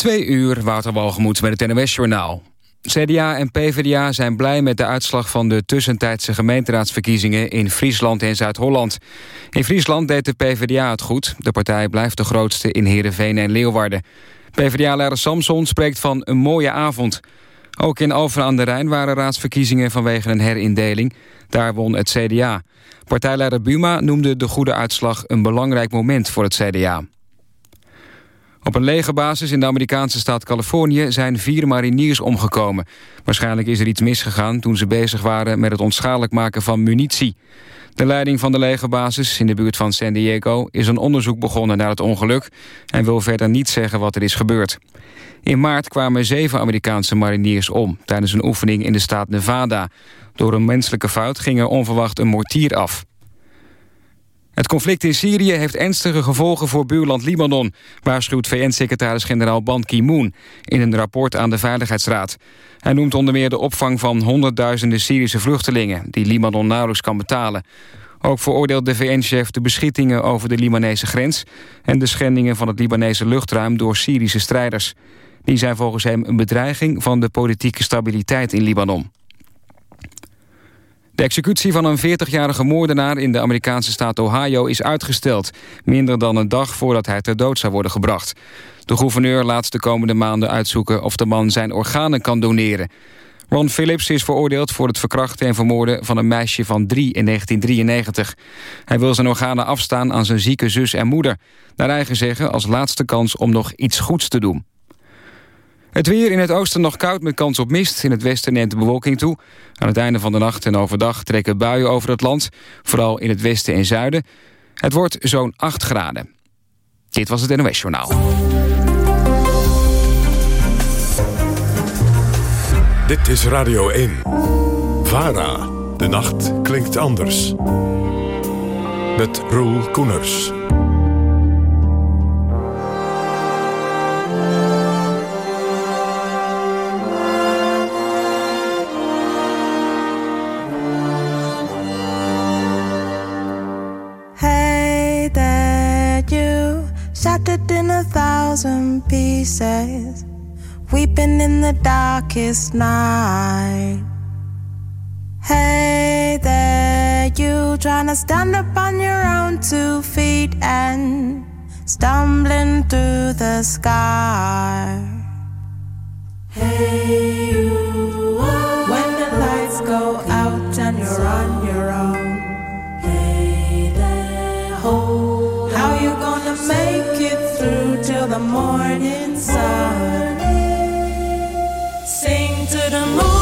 Twee uur, Wouter Walgemoed met het NOS-journaal. CDA en PvdA zijn blij met de uitslag van de tussentijdse gemeenteraadsverkiezingen in Friesland en Zuid-Holland. In Friesland deed de PvdA het goed. De partij blijft de grootste in Heerenveen en Leeuwarden. PvdA-leider Samson spreekt van een mooie avond. Ook in Alphen aan de Rijn waren raadsverkiezingen vanwege een herindeling. Daar won het CDA. Partijleider Buma noemde de goede uitslag een belangrijk moment voor het CDA. Op een legerbasis in de Amerikaanse staat Californië zijn vier mariniers omgekomen. Waarschijnlijk is er iets misgegaan toen ze bezig waren met het onschadelijk maken van munitie. De leiding van de legerbasis in de buurt van San Diego is een onderzoek begonnen naar het ongeluk en wil verder niet zeggen wat er is gebeurd. In maart kwamen zeven Amerikaanse mariniers om tijdens een oefening in de staat Nevada. Door een menselijke fout ging er onverwacht een mortier af. Het conflict in Syrië heeft ernstige gevolgen voor buurland Libanon... waarschuwt VN-secretaris-generaal Ban Ki-moon... in een rapport aan de Veiligheidsraad. Hij noemt onder meer de opvang van honderdduizenden Syrische vluchtelingen... die Libanon nauwelijks kan betalen. Ook veroordeelt de VN-chef de beschietingen over de Libanese grens... en de schendingen van het Libanese luchtruim door Syrische strijders. Die zijn volgens hem een bedreiging van de politieke stabiliteit in Libanon. De executie van een 40-jarige moordenaar in de Amerikaanse staat Ohio is uitgesteld. Minder dan een dag voordat hij ter dood zou worden gebracht. De gouverneur laat de komende maanden uitzoeken of de man zijn organen kan doneren. Ron Phillips is veroordeeld voor het verkrachten en vermoorden van een meisje van drie in 1993. Hij wil zijn organen afstaan aan zijn zieke zus en moeder. Naar eigen zeggen als laatste kans om nog iets goeds te doen. Het weer in het oosten nog koud met kans op mist. In het westen neemt de bewolking toe. Aan het einde van de nacht en overdag trekken buien over het land. Vooral in het westen en zuiden. Het wordt zo'n 8 graden. Dit was het NOS Journaal. Dit is Radio 1. VARA. De nacht klinkt anders. Met Roel Koeners. Thousand pieces, weeping in the darkest night. Hey there, you trying to stand up on your own two feet and stumbling through the sky. Hey, you, when the lights go out and you're on the morning sun. Sing to the moon.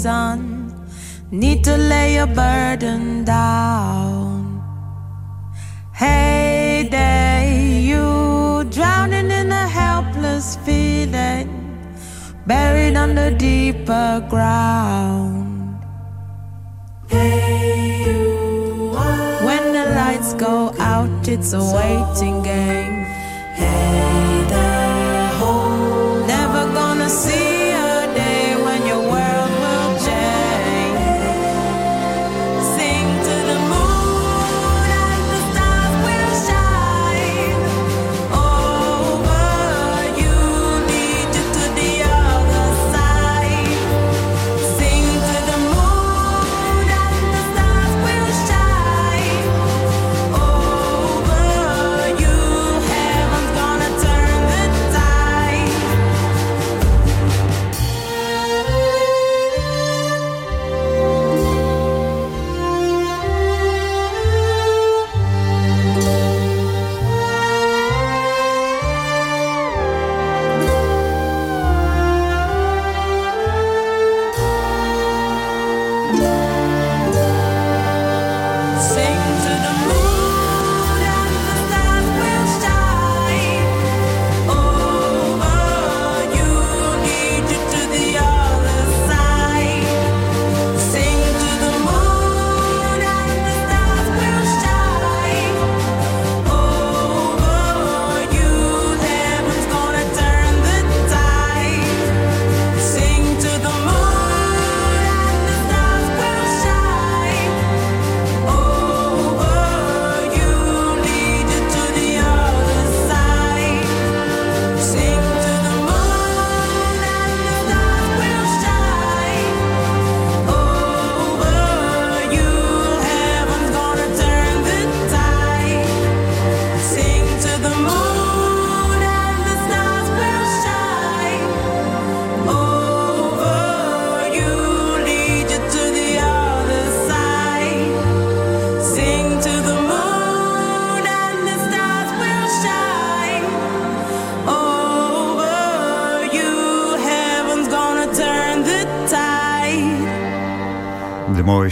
Season. Need to lay your burden down. Hey there, you drowning in a helpless feeling, buried under deeper ground. Hey, you when the lights go out, it's a waiting game. Hey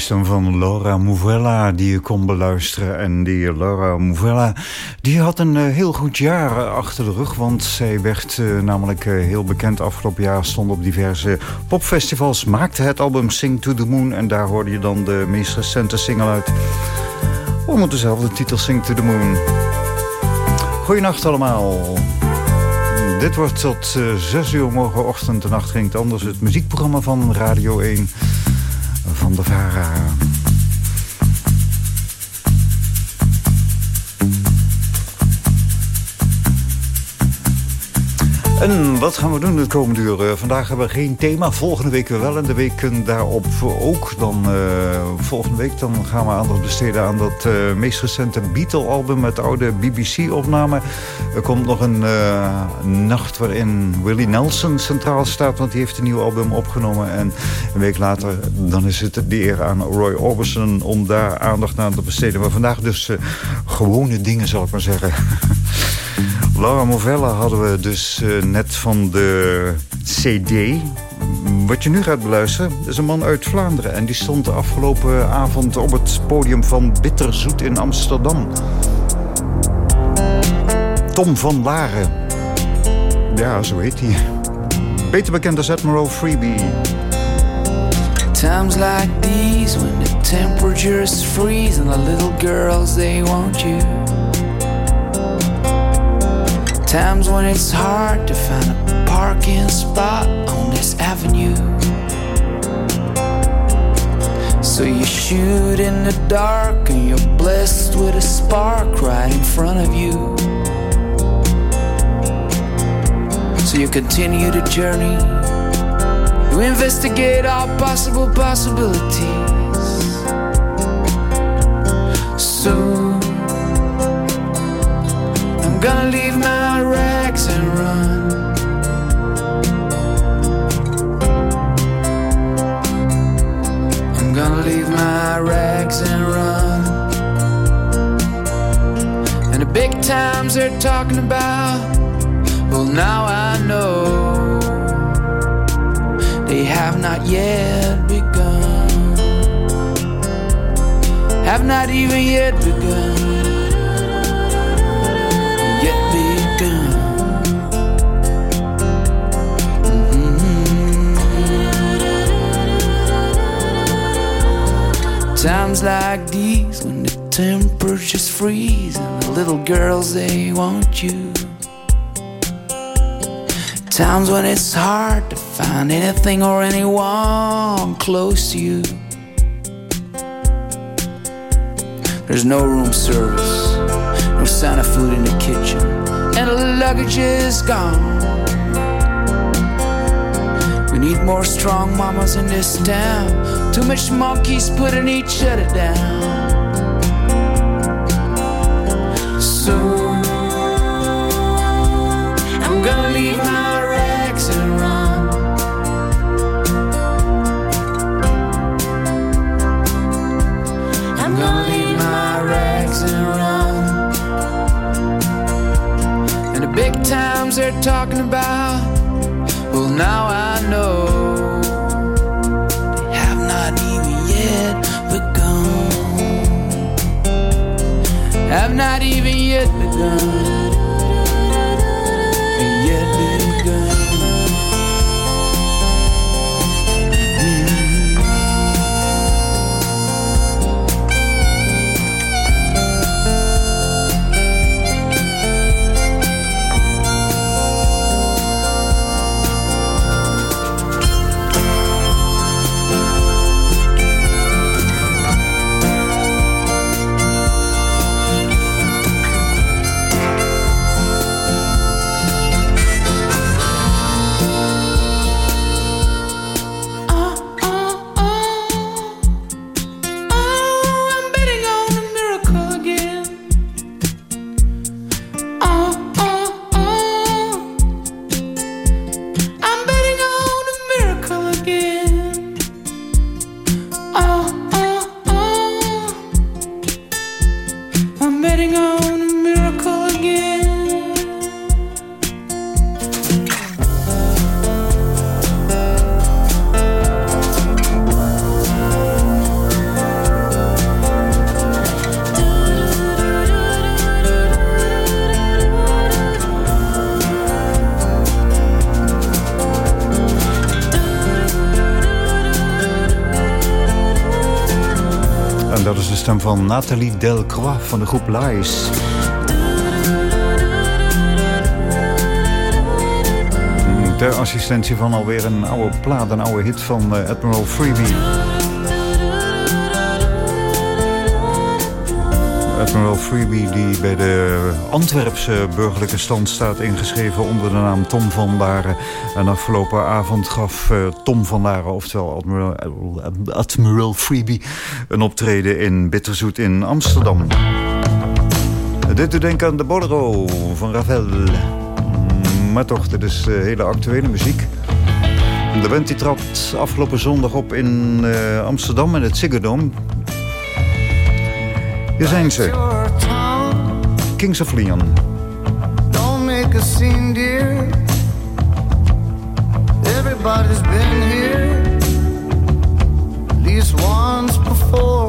De van Laura Mouvella die je kon beluisteren. En die Laura Mouvella die had een uh, heel goed jaar achter de rug. Want zij werd uh, namelijk uh, heel bekend afgelopen jaar. Stond op diverse popfestivals. Maakte het album Sing to the Moon. En daar hoorde je dan de meest recente single uit. Om dezelfde titel Sing to the Moon. Goedenacht allemaal. Dit wordt tot 6 uur morgenochtend en nacht ging het anders. Het muziekprogramma van Radio 1 van de VARA. En wat gaan we doen de komende uur? Vandaag hebben we geen thema, volgende week wel. En de week daarop ook. Dan, uh, volgende week dan gaan we aandacht besteden aan dat uh, meest recente Beatle-album... met oude BBC-opname. Er komt nog een nacht waarin Willie Nelson centraal staat... want die heeft een nieuw album opgenomen. En een week later dan is het de eer aan Roy Orbison... om daar aandacht aan te besteden. Maar vandaag dus gewone dingen, zal ik maar zeggen. Laura Movella hadden we dus uh, net van de CD. Wat je nu gaat beluisteren is een man uit Vlaanderen. En die stond de afgelopen avond op het podium van Bitterzoet in Amsterdam. Tom van Laren. Ja, zo heet hij. Beter bekend als Admiral Freebie. Times like these when the temperature is freezing The little girls they want you Times when it's hard to find a parking spot on this avenue. So you shoot in the dark and you're blessed with a spark right in front of you. So you continue the journey. You investigate all possible possibilities. Gonna leave my rags and run. I'm gonna leave my rags and run. And the big times they're talking about, well, now I know they have not yet begun. Have not even yet begun. Times like these when the temperature's freezing, the little girls they want you. Times when it's hard to find anything or anyone close to you. There's no room service, no sign of food in the kitchen, and the luggage is gone. We need more strong mamas in this town too much monkeys putting each other down. So I'm gonna leave my rags and run. I'm gonna leave my rags and run. And the big times they're talking about, well, now I have not even yet begun. Stem van Nathalie Delcroix van de groep Lies. Ter assistentie van alweer een oude plaat, een oude hit van uh, Admiral Freebie. Admiral Freebie die bij de Antwerpse burgerlijke stand staat ingeschreven onder de naam Tom van Laren. En afgelopen avond gaf uh, Tom van Laren, oftewel Admiral, Admiral Freebie, een optreden in Bitterzoet in Amsterdam. Dit doet denken aan de Bolero van Ravel. Maar toch, dit is uh, hele actuele muziek. De band die trapt afgelopen zondag op in uh, Amsterdam in het Ziggo Dome. Hier zijn ze. Kings of Leon. Don't make a scene, dear. Everybody's been here. At least once before.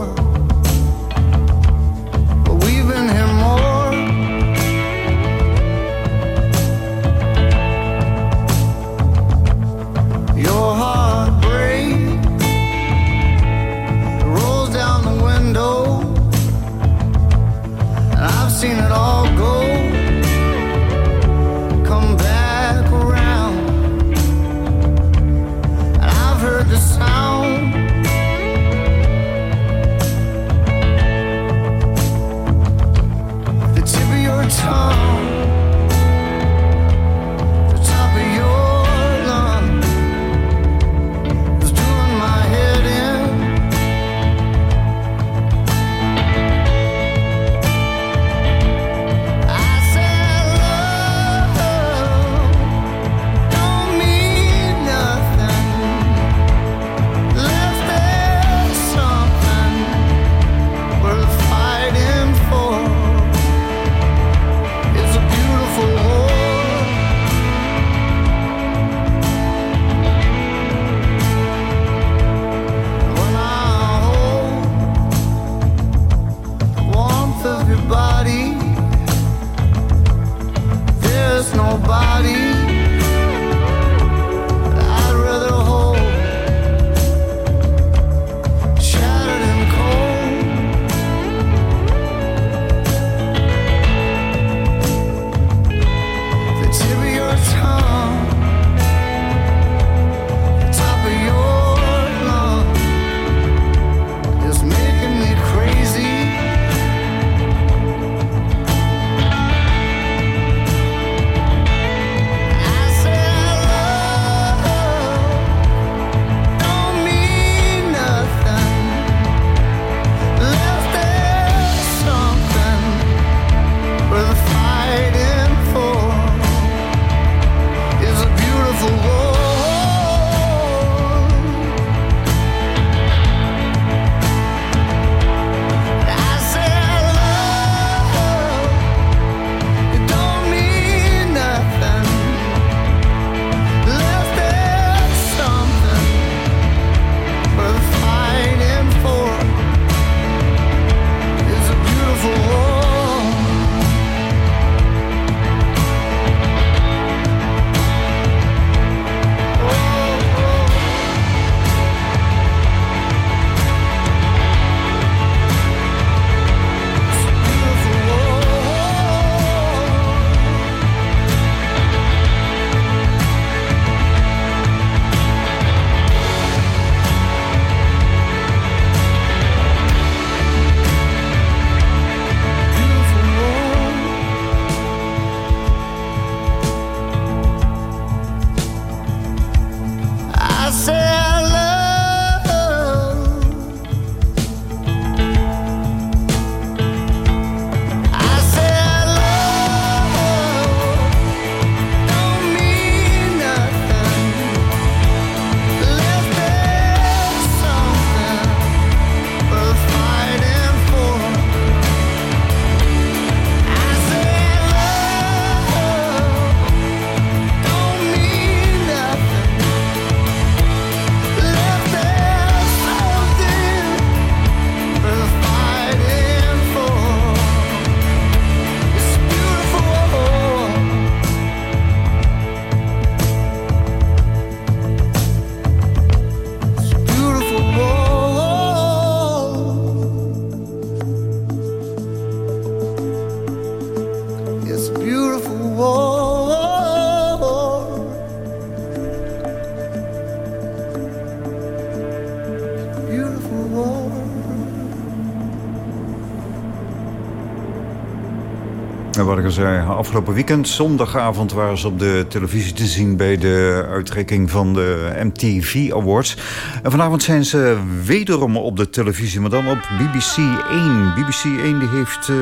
Afgelopen weekend, zondagavond... waren ze op de televisie te zien bij de uitreiking van de MTV Awards. En vanavond zijn ze wederom op de televisie, maar dan op BBC 1. BBC 1 die heeft uh,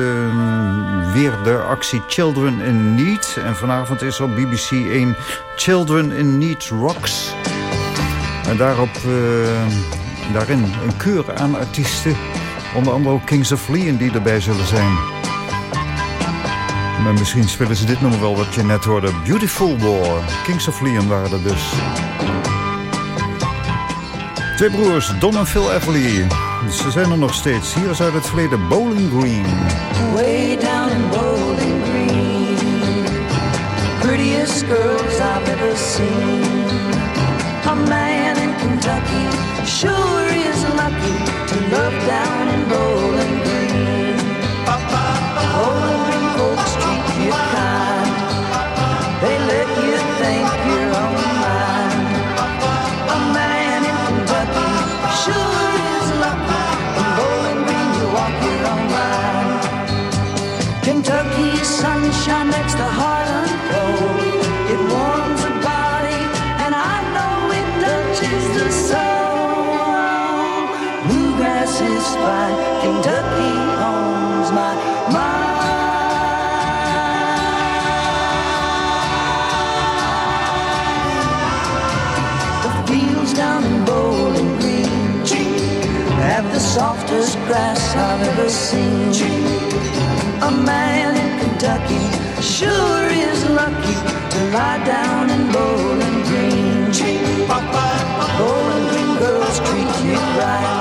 weer de actie Children in Need. En vanavond is op BBC 1 Children in Need Rocks. En daarop, uh, daarin een keur aan artiesten... Onder andere ook Kings of Leon die erbij zullen zijn. Maar misschien spelen ze dit nummer wel wat je net hoorde. Beautiful War. Kings of Leon waren er dus. Twee broers, Don en Phil Everly. Ze zijn er nog steeds. Hier is uit het verleden Bowling Green. Way down in Bowling Green. Prettiest girls I've ever seen. A man in Kentucky sure is lucky to love down in Bowling softest grass I've ever seen. A man in Kentucky sure is lucky to lie down in Bowling Green. Bowling Green girls treat you right.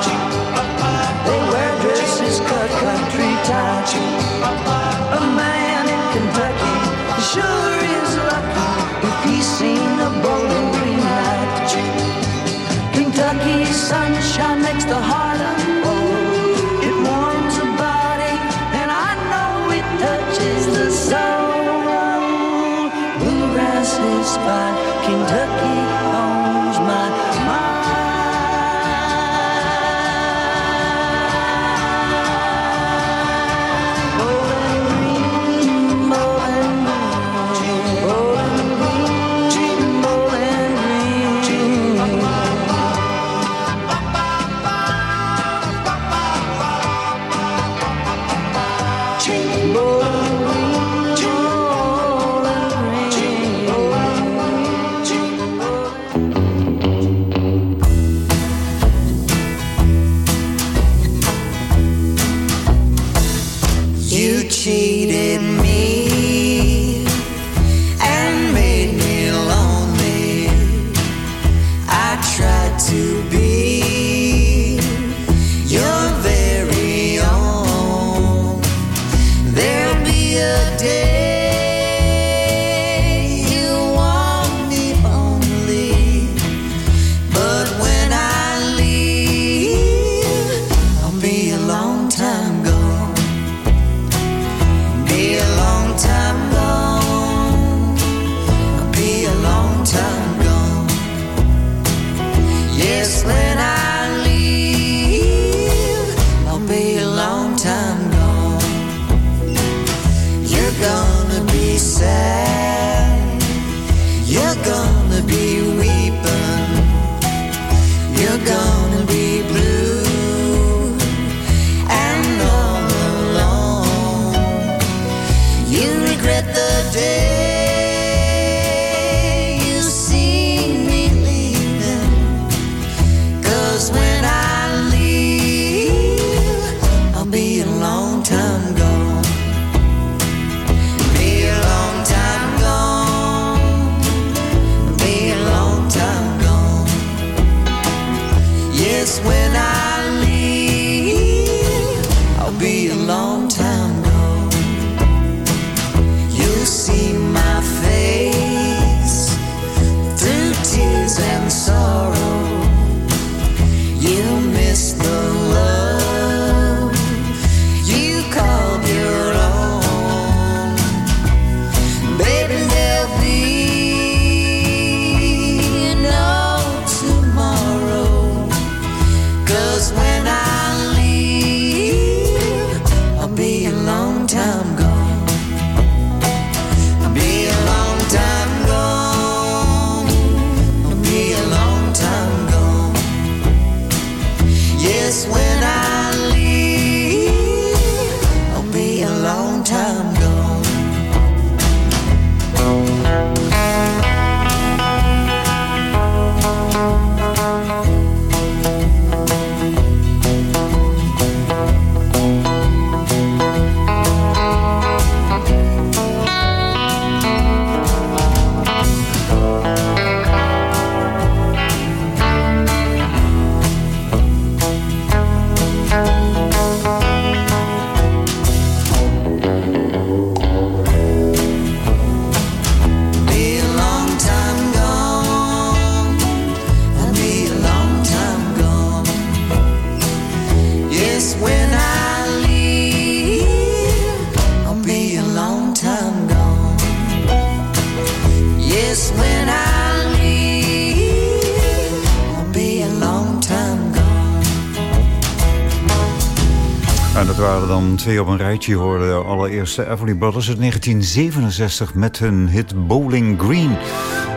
Op een rijtje hoorde. Allereerst de Everly Brothers uit 1967 met hun hit Bowling Green.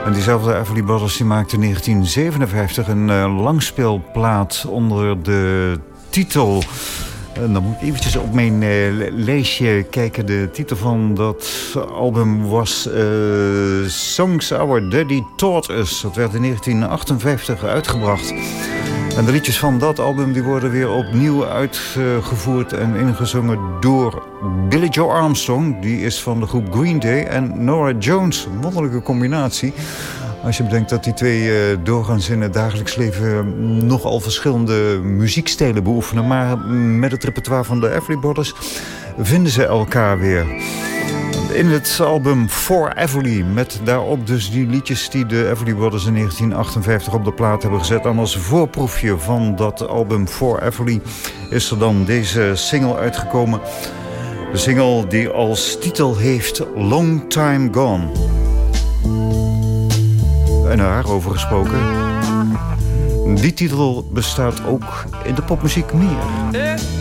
En diezelfde Everly Brothers die maakte in 1957 een uh, langspeelplaat onder de titel... En dan moet ik eventjes op mijn uh, lijstje kijken. De titel van dat album was uh, Songs Our Daddy Taught Us. Dat werd in 1958 uitgebracht. En de liedjes van dat album die worden weer opnieuw uitgevoerd en ingezongen door Billy Joe Armstrong. Die is van de groep Green Day en Nora Jones. Een wonderlijke combinatie. Als je bedenkt dat die twee uh, doorgaans in het dagelijks leven nogal verschillende muziekstijlen beoefenen. Maar met het repertoire van de Everly Brothers vinden ze elkaar weer in het album For Everly. Met daarop dus die liedjes die de Everly Brothers in 1958 op de plaat hebben gezet. En als voorproefje van dat album For Everly is er dan deze single uitgekomen. De single die als titel heeft Long Time Gone. En daarover gesproken. Die titel bestaat ook in de popmuziek meer.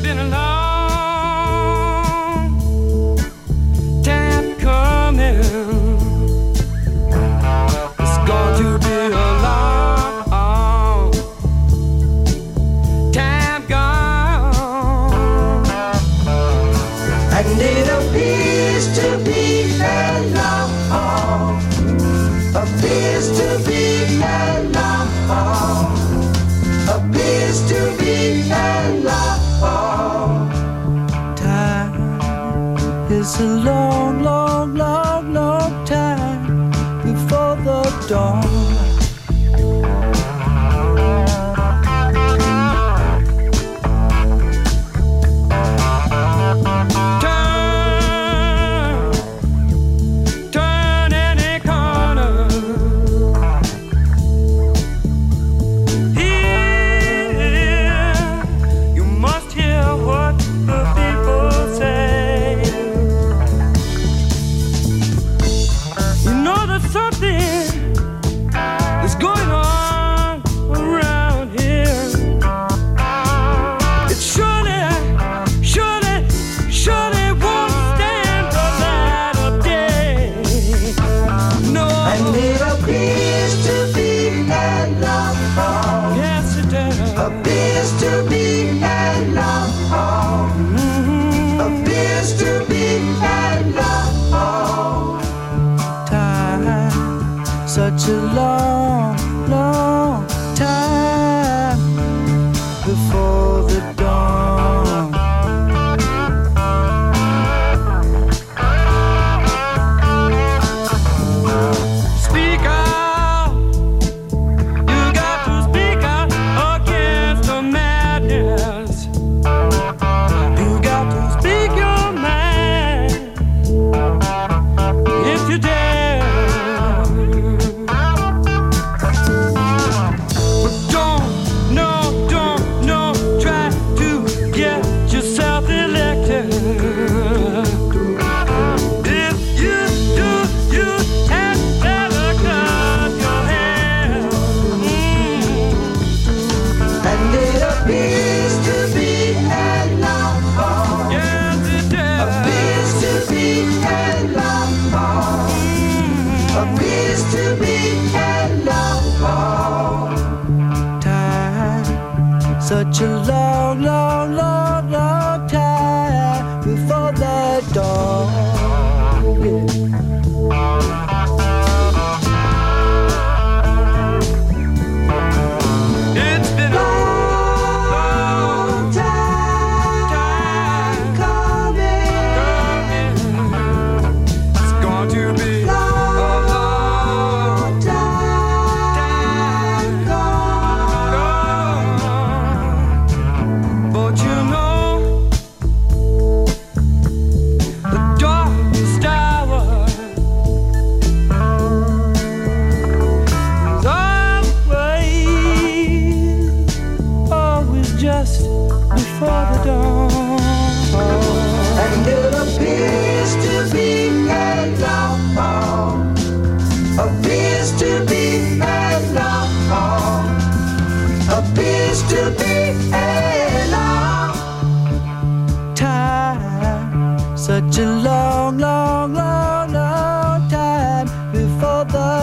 To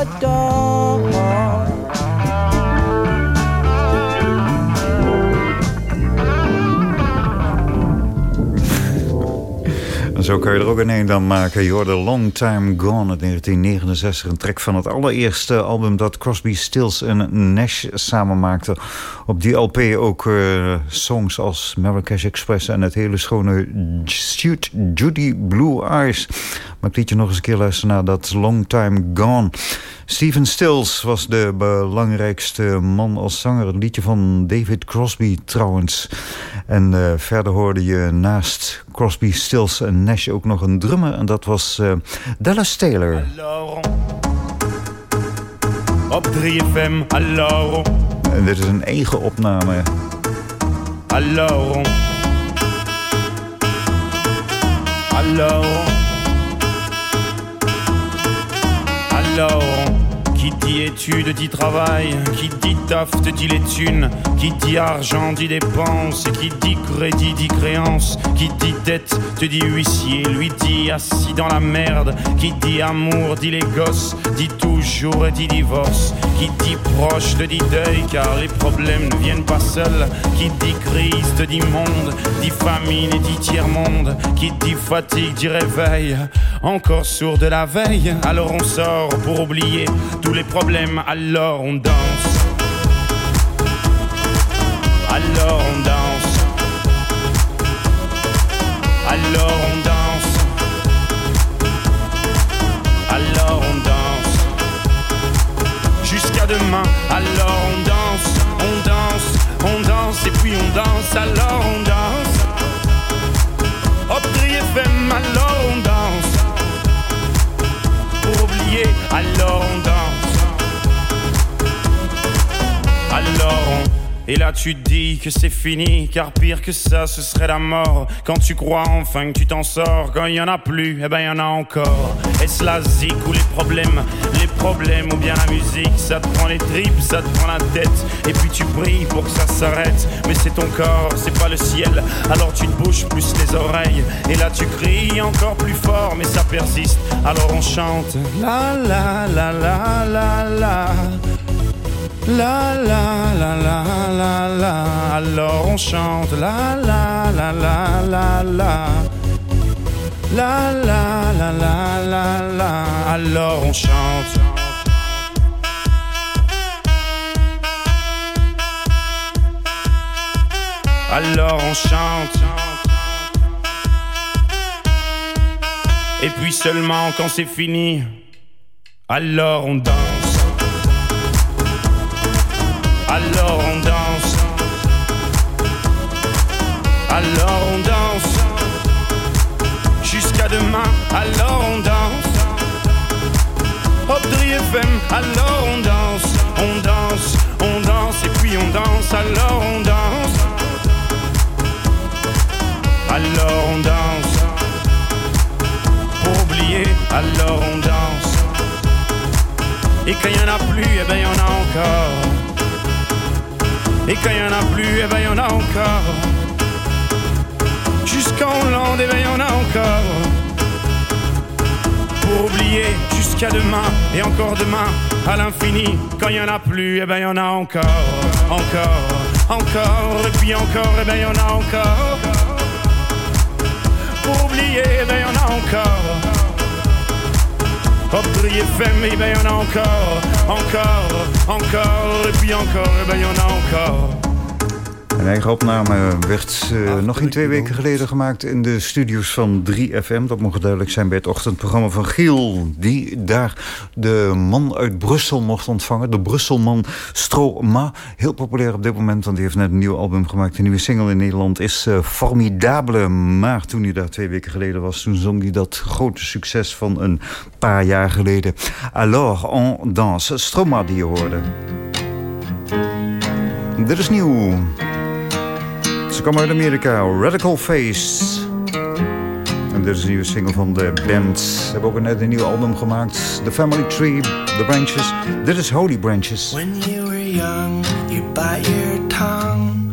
before kan je er ook een een dan maken. Je hoorde Long Time Gone uit 1969. Een track van het allereerste album dat Crosby, Stills en Nash samen maakten. Op die LP ook eh, songs als Marrakesh Express... en het hele schone Shoot Judy Blue Eyes. Maar ik liet je nog eens een keer luisteren naar dat Long Time Gone... Steven Stills was de belangrijkste man als zanger. Het liedje van David Crosby trouwens. En eh, verder hoorde je naast Crosby, Stills en Nash ook nog een drummer. En dat was eh, Dallas Taylor. Alors, op 3FM, alors, En dit is een eigen opname. alors, alors, alors, qui dit études dit travail, qui dit taf te dit les thunes, qui dit argent dit dépenses, qui dit crédit dit créance, qui dit dette te dit huissier, lui dit assis dans la merde, qui dit amour dit les gosses, dit toujours et dit divorce, qui dit proche te dit deuil car les problèmes ne viennent pas seuls, qui dit crise te dit monde, dit famine et dit tiers-monde, qui dit fatigue dit réveil, encore sourd de la veille, alors on sort pour oublier tous les problèmes, alors on danse. Alors on danse. Alors on danse. Alors on danse. Jusqu'à demain. Alors on danse. On danse. On danse et puis on danse. Alors on danse. Hop, FM. Alors on danse. Pour oublier. Alors on danse. Et là tu te dis que c'est fini, car pire que ça ce serait la mort. Quand tu crois enfin que tu t'en sors, quand il y en a plus, eh ben y en a encore. Est-ce la zik ou les problèmes? Les problèmes ou bien la musique, ça te prend les tripes, ça te prend la tête. Et puis tu pries pour que ça s'arrête, mais c'est ton corps, c'est pas le ciel. Alors tu te bouges plus les oreilles, et là tu cries encore plus fort, mais ça persiste. Alors on chante la la la la la la. La la la la la la. Alors on chante. La la la la la la. La la la la la la. Alors on chante. Alors on chante. Et puis seulement quand c'est fini Alors on danse alors on danse. Alors on danse. Jusqu'à demain, alors on danse. Hop FM, alors on danse. On danse, on danse et puis on danse, alors on danse. Alors on danse. Pour oublier, alors on danse. Et quand il y en a plus, eh ben il y en a encore. Et quand il y en a plus, eh ben y en a encore. Jusqu'en Hollande, eh ben y en a encore. Pour oublier jusqu'à demain et encore demain, à l'infini. Quand il y en a plus, eh ben y en a encore. encore, encore, et puis encore, et ben y en a encore. Pour oublier, et ben y en a encore. Op 3FM, et ben y en a encore, encore, encore, et puis encore, et ben y en a encore. Een eigen opname werd uh, nog in twee weken geleden gemaakt in de studios van 3FM. Dat mocht duidelijk zijn bij het ochtendprogramma van Giel. Die daar de man uit Brussel mocht ontvangen. De Brusselman Stroma. Heel populair op dit moment, want die heeft net een nieuw album gemaakt. Een nieuwe single in Nederland is uh, Formidable. Maar toen hij daar twee weken geleden was, toen zong hij dat grote succes van een paar jaar geleden. Alors on danse. Stroma die je hoorde. Dit is nieuw. Ze komen uit Amerika, Radical Face. En dit is een nieuwe single van de band. Ze hebben ook net een nieuw album gemaakt. The Family Tree, The Branches. Dit is Holy Branches. When you were young, you bite your tongue.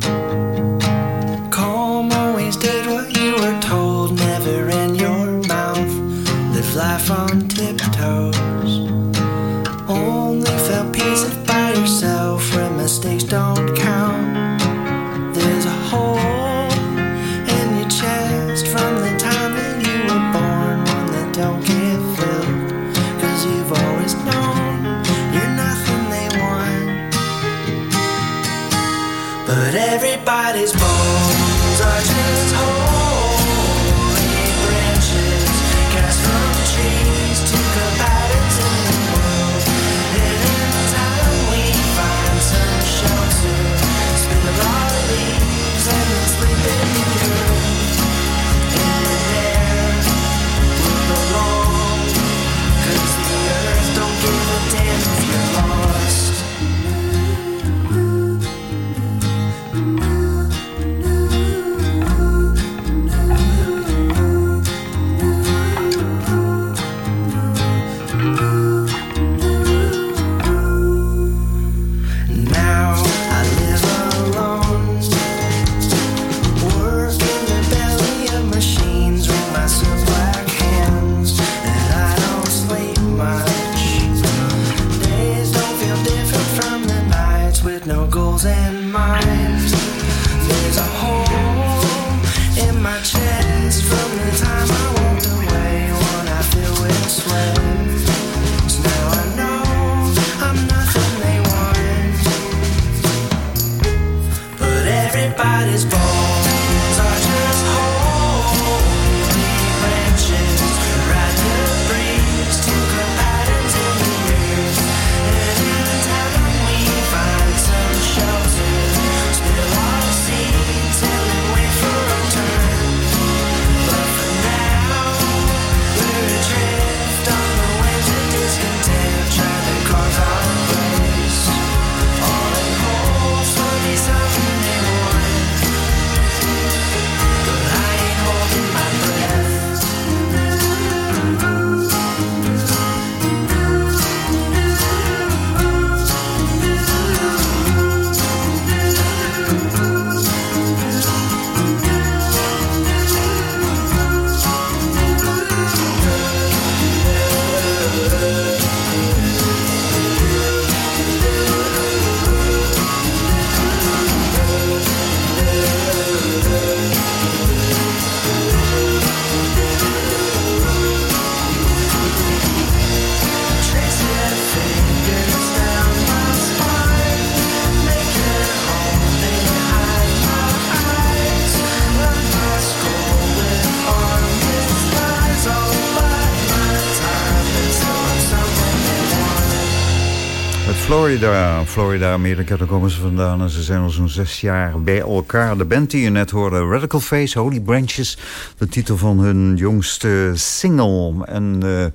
Florida, Florida, Amerika, daar komen ze vandaan. En ze zijn al zo'n zes jaar bij elkaar. De band die je net hoorde, Radical Face, Holy Branches. De titel van hun jongste single. En eh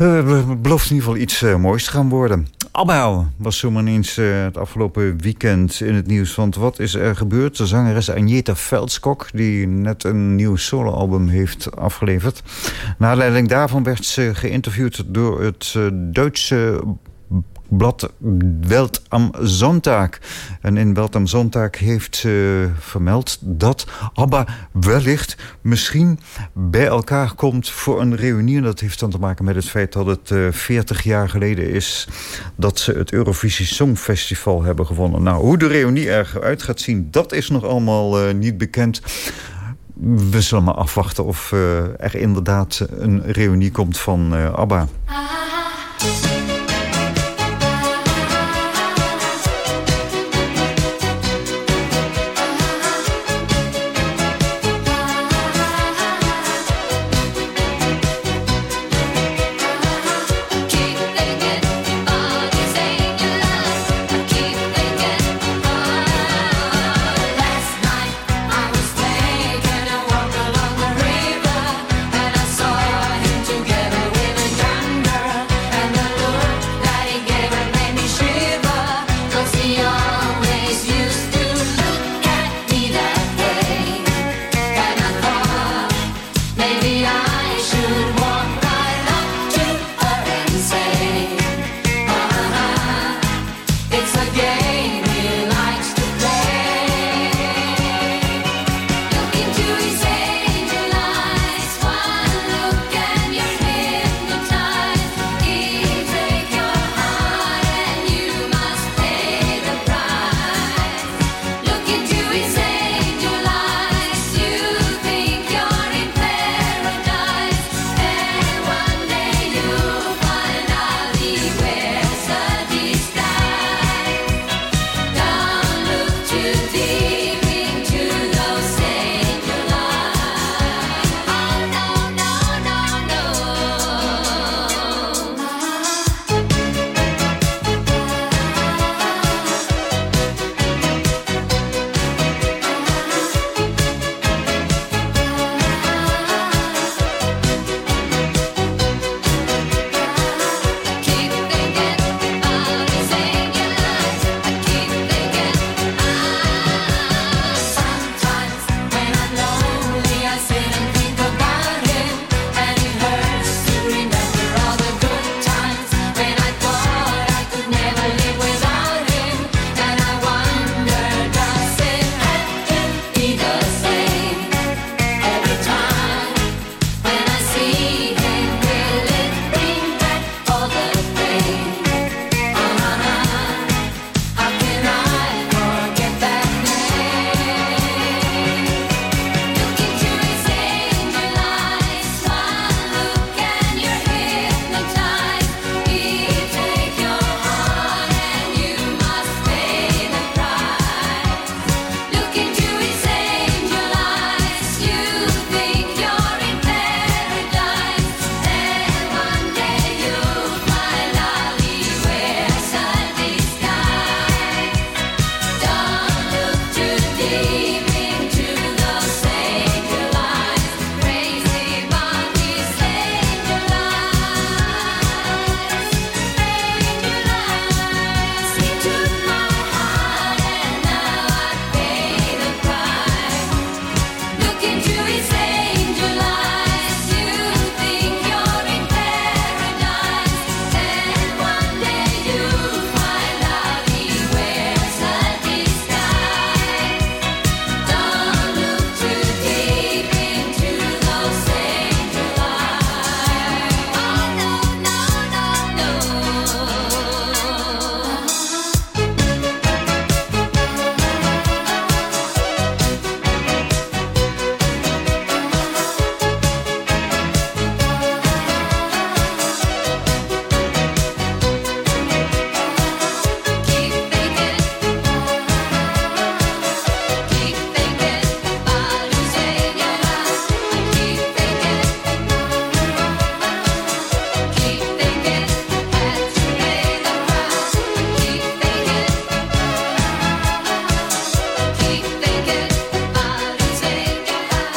eh, belooft in ieder geval iets eh, moois te gaan worden. ABBA was zomaar eens het afgelopen weekend in het nieuws. Want wat is er gebeurd? De zangeres Agneta Veldskok... die net een nieuw soloalbum heeft afgeleverd. Naar aanleiding daarvan werd ze geïnterviewd door het Duitse blad Welt am Sonntag. En in Welt am Sonntag heeft uh, vermeld dat ABBA wellicht misschien bij elkaar komt voor een reunie. En dat heeft dan te maken met het feit dat het eh, uh, 40 jaar geleden is... dat ze het Eurovisie Songfestival hebben gewonnen. Nou, hoe de reunie eruit gaat zien, dat is nog allemaal eh, niet bekend we zullen maar afwachten of eh, er inderdaad een reunie komt van ABBA. Ah,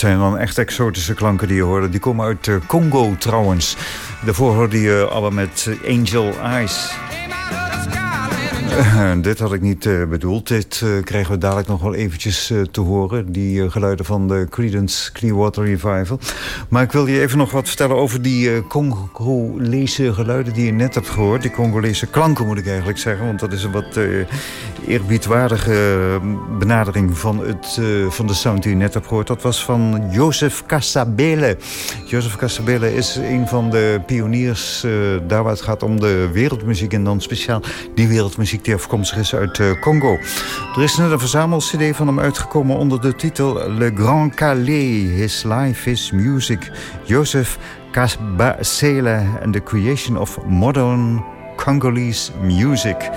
Zijn dan echt exotische klanken die je hoorde. Die komen uit eh, Congo trouwens. Daarvoor hoorde je allemaal met eh, Angel Eyes. Eh, dit had ik niet bedoeld. Dit krijgen we dadelijk nog wel eventjes te horen. Die geluiden van de Creedence Clearwater Revival. Maar ik wil je even nog wat vertellen over die Congolese geluiden die je net hebt gehoord. Die Congolese klanken moet ik eigenlijk zeggen. Want dat is een wat eerbiedwaardige benadering van, het, eh, van de sound die je net hebt gehoord. Dat was van Joseph Cassabele. Joseph Cassabele is een van de pioniers eh, daar waar het gaat om de wereldmuziek. En dan speciaal die wereldmuziek die afkomstig is uit eh, Congo. Er is net een verzamel-cd van hem uitgekomen onder de titel Le Grand Calais. His Life is Music. Joseph Kasbasele and the Creation of Modern Congolese Music.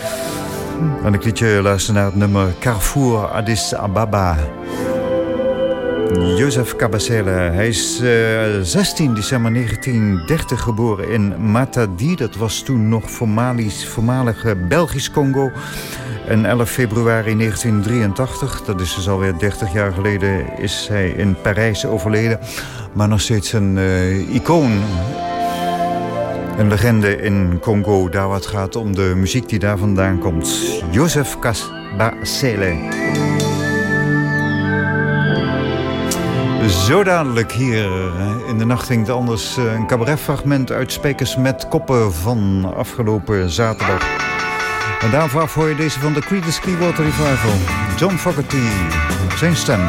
En ik liet je luisteren naar het nummer Carrefour Addis Ababa. Jozef Kabasele. Hij is eh, 16 december 1930 geboren in Matadi. Dat was toen nog voormalig, Belgisch Congo. En 11 februari 1983, dat is dus alweer 30 jaar geleden... is hij in Parijs overleden. Maar nog steeds een eh, icoon. Een legende in Congo, daar wat gaat om de muziek die daar vandaan komt. Jozef Kabasele. Zo dadelijk hier in de nacht ging het anders eh, een cabaretfragment uit Spekers met Koppen van afgelopen zaterdag. En daarvoor hoor je deze van de Creedence Clearwater Revival. John Fogerty, zijn stem.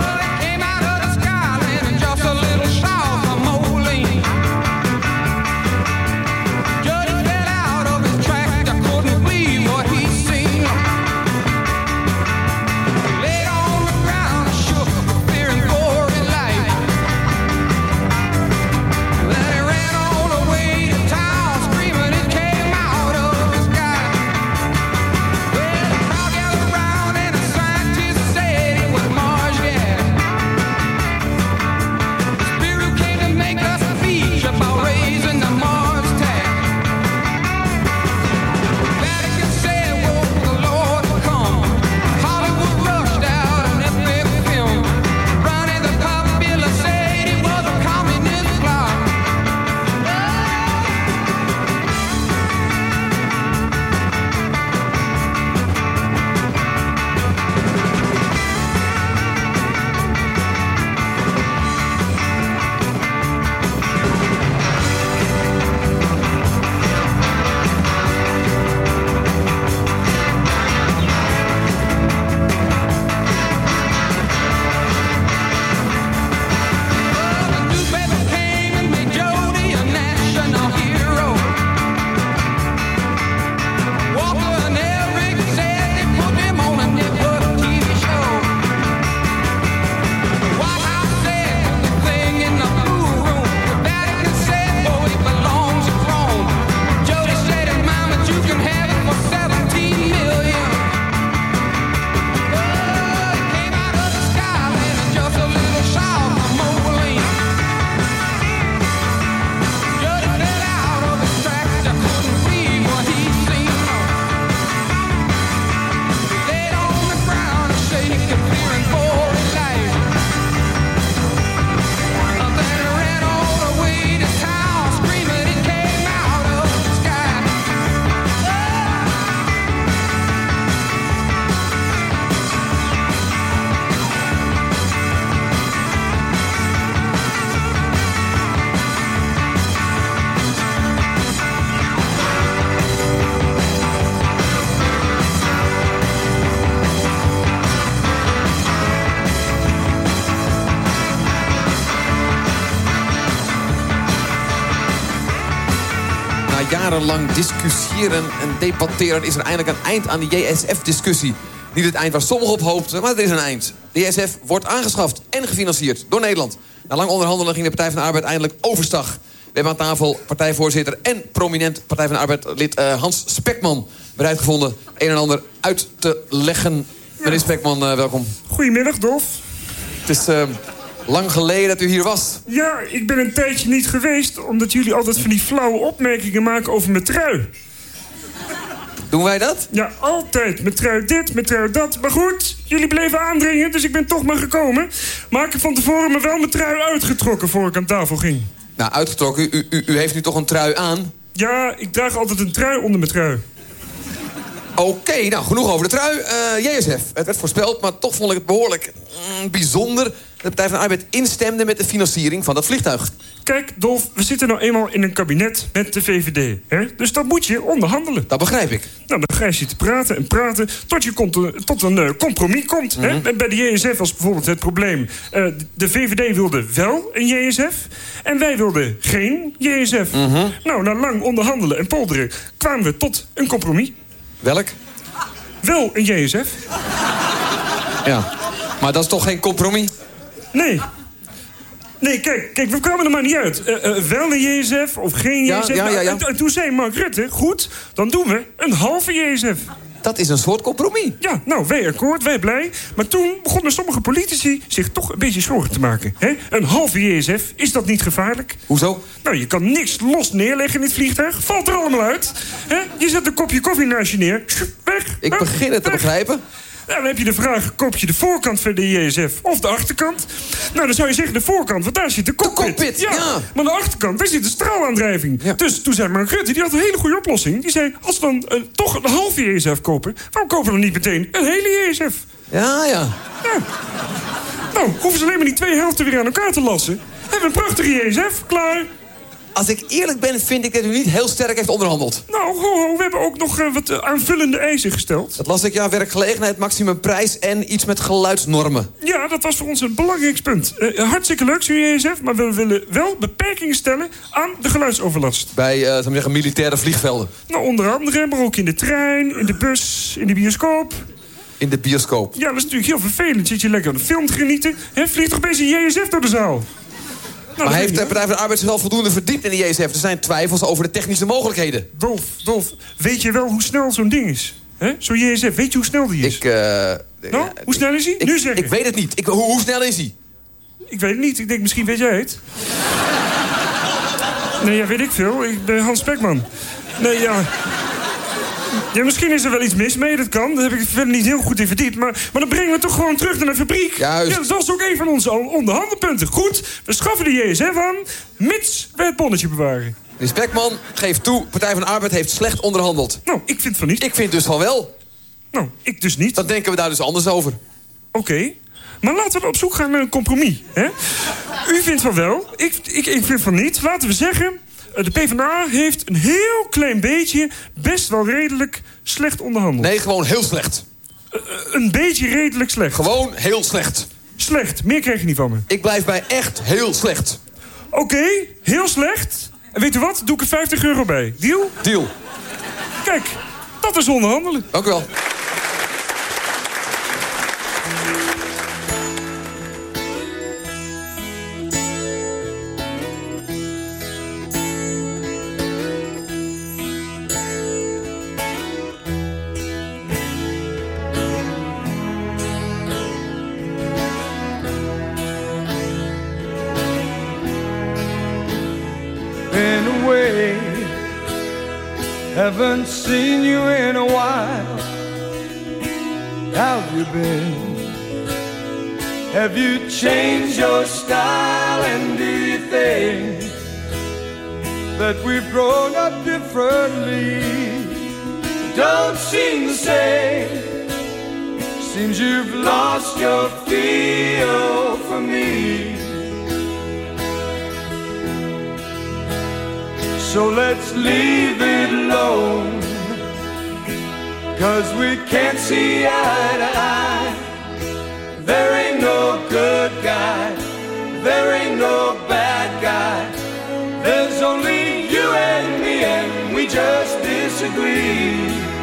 Jarenlang discussiëren en debatteren... is er eindelijk een eind aan de JSF-discussie. Niet het eind waar sommigen op hoopten, maar er is een eind. De JSF wordt aangeschaft en gefinancierd door Nederland. Na lang onderhandelen ging de Partij van de Arbeid eindelijk overstag. We hebben aan tafel partijvoorzitter en prominent Partij van de Arbeid-lid eh, Hans Spekman... bereid gevonden een en ander uit te leggen. Meneer Spekman, eh, welkom. Goedemiddag, Dolf. Het is eh, lang geleden dat u hier was. Ja, ik ben een tijdje niet geweest... omdat jullie altijd van die flauwe opmerkingen maken over mijn trui. Doen wij dat? Ja, altijd. Met trui dit, met trui dat. Maar goed, jullie bleven aandringen, dus ik ben toch maar gekomen. Maar ik heb van tevoren me wel mijn trui uitgetrokken... voor ik aan tafel ging. Nou, uitgetrokken. U, u, u heeft nu toch een trui aan? Ja, ik draag altijd een trui onder mijn trui. Oké, nou, genoeg over de trui. JSF, het werd voorspeld, maar toch vond ik het behoorlijk mm, bijzonder... dat de Partij van de Arbeid instemde met de financiering van dat vliegtuig. Kijk, Dolf, we zitten nou eenmaal in een kabinet met de VVD. Hè? Dus dan moet je onderhandelen. Dat begrijp ik. Nou, dan ga je zitten praten en praten tot je komt, tot een eh, compromis komt. hè? Mhm. En bij de JSF was bijvoorbeeld het probleem... eh, de VVD wilde wel een JSF en wij wilden geen JSF. Mhm. Nou, na lang onderhandelen en polderen kwamen we tot een compromis. Welk? Wel een JSF. Ja. Maar dat is toch geen compromis? Nee. Nee, kijk, kijk, we kwamen er maar niet uit. Eh, eh, wel een JSF of geen Ja, JSF. ja, ja, ja. En, en toen zei Mark Rutte, goed, dan doen we een halve JSF. Dat is een soort compromis. Ja, nou, wij akkoord, wij blij. Maar toen begonnen sommige politici zich toch een beetje zorgen te maken. Hè? Een halve JSF, is dat niet gevaarlijk? Hoezo? Nou, je kan niks los neerleggen in het vliegtuig. Valt er allemaal uit. Hè? Je zet een kopje koffie naast je neer. Weg. Ik begin het te weg. begrijpen. Nou, dan heb je de vraag, koop je de voorkant van de JSF of de achterkant? Nou, dan zou je zeggen de voorkant, want daar zit de cockpit. cockpit, ja. Maar de achterkant, daar zit de straalaandrijving. Dus toen zei Mark Rutte, die had een hele goede oplossing. Die zei, als we dan eh, toch een halve JSF kopen... waarom kopen we dan niet meteen een hele JSF? Ja, ja. Ja. Nou, hoeven ze alleen maar die twee helften weer aan elkaar te lassen. Hebben we een prachtige JSF, klaar. Als ik eerlijk ben, vind ik dat u niet heel sterk heeft onderhandeld. Nou, ho, ho, we hebben ook nog eh, wat eh, aanvullende eisen gesteld. Dat las ik, ja, werkgelegenheid, maximumprijs en iets met geluidsnormen. Ja, dat was voor ons een belangrijk punt. Eh, hartstikke leuk, JSF, maar we willen wel beperkingen stellen aan de geluidsoverlast. Bij, we zeggen, militaire vliegvelden. Nou, onder andere, maar ook in de trein, in de bus, in de bioscoop. In de bioscoop. Ja, dat is natuurlijk heel vervelend. Zit je lekker aan de film te genieten. Hè, vliegt toch best een JSF door de zaal? Maar heeft de Partij van de Arbeid zich wel voldoende verdiept in de JSF? Er zijn twijfels over de technische mogelijkheden. Dolf, Dolf, weet je wel hoe snel zo'n ding is? Zo'n JSF, weet je hoe snel die is? Ik, eh... nou, hoe snel is hij? Ik, nu zeggen. ik weet het niet. Ik, hoe, hoe snel is hij? Ik weet het niet. Ik denk, misschien weet jij het. nee, ja, weet ik veel. Ik ben Hans Spekman. Nee, ja... Ja, misschien is er wel iets mis mee, dat kan. Daar heb ik verder niet heel goed in verdiept. Maar, maar dan brengen we het toch gewoon terug naar de fabriek. Juist. Ja, dat was ook een van onze onderhandelpunten. Goed, we schaffen de JSF aan, mits we het bonnetje bewaren. Meneer Spekman geeft toe, Partij van de Arbeid heeft slecht onderhandeld. Nou, ik vind van niet. Ik vind dus van wel. Nou, ik dus niet. Dan denken we daar dus anders over. Oké. Maar laten we op zoek gaan naar een compromis. Hè? U vindt van wel, ik, ik, ik vind van niet. Laten we zeggen, de PvdA heeft een heel klein beetje... best wel redelijk slecht onderhandeld. Nee, gewoon heel slecht. Eh, een beetje redelijk slecht. Gewoon heel slecht. Slecht, meer krijg je niet van me. Ik blijf bij echt heel slecht. Oké, heel slecht. En weet u wat? Doe ik er 50 euro bij. Deal? Deal. Kijk, dat is onderhandelen. Dank u wel. Haven't seen you in a while. How have you been? Have you changed your style? And do you think that we've grown up differently? Don't seem the same. Seems you've lost your feel for me. So let's leave it alone. Cause we can't see eye to eye. There ain't no good guy. There ain't no bad guy. There's only you and me, and we just disagree.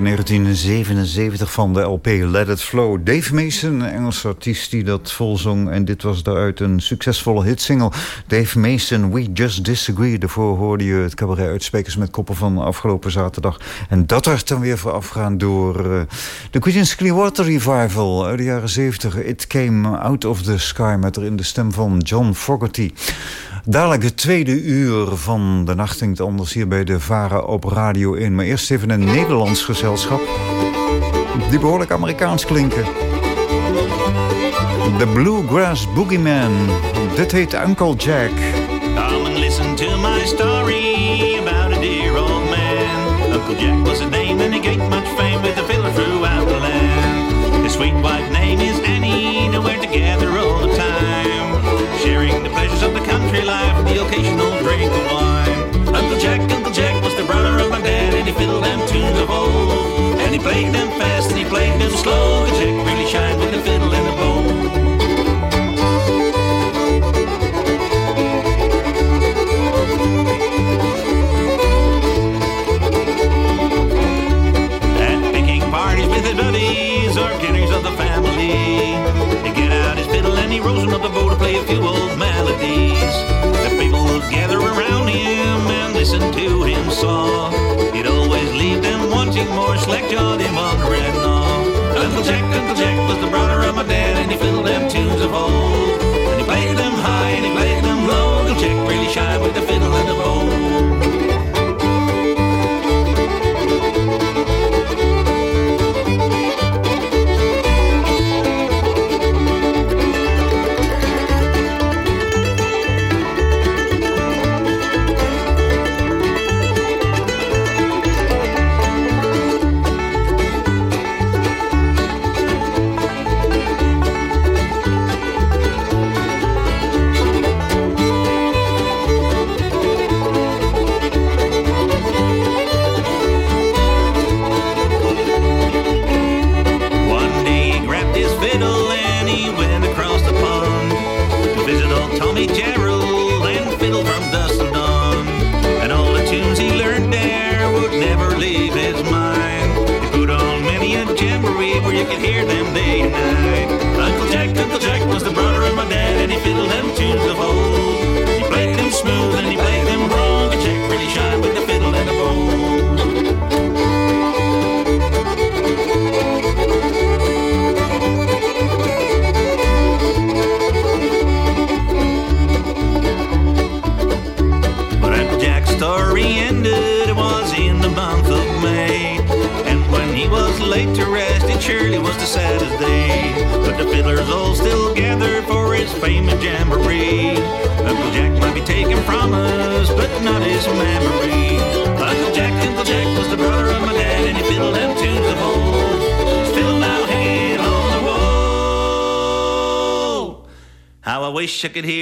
1977 van de LP Let It Flow. Dave Mason, een Engelse artiest die dat volzong. En dit was daaruit een succesvolle hitsingle. Dave Mason, We Just Disagree. Daarvoor hoorde je het cabaret Uitsprekers met Koppen van afgelopen zaterdag. En dat werd dan weer voorafgaan door uh, de Queen's Clearwater Revival uit de jaren 70. It Came Out of the Sky met erin de stem van John Fogerty. Dadelijk het tweede uur van de nacht hinkt anders hier bij de Varen op Radio in. Maar eerst even een Nederlands gezelschap. Die behoorlijk Amerikaans klinken. The Bluegrass Boogeyman. Dit heet Uncle Jack. Come and listen to my story about a dear old man. Uncle Jack was a played them fast and he played them slow. ticket here.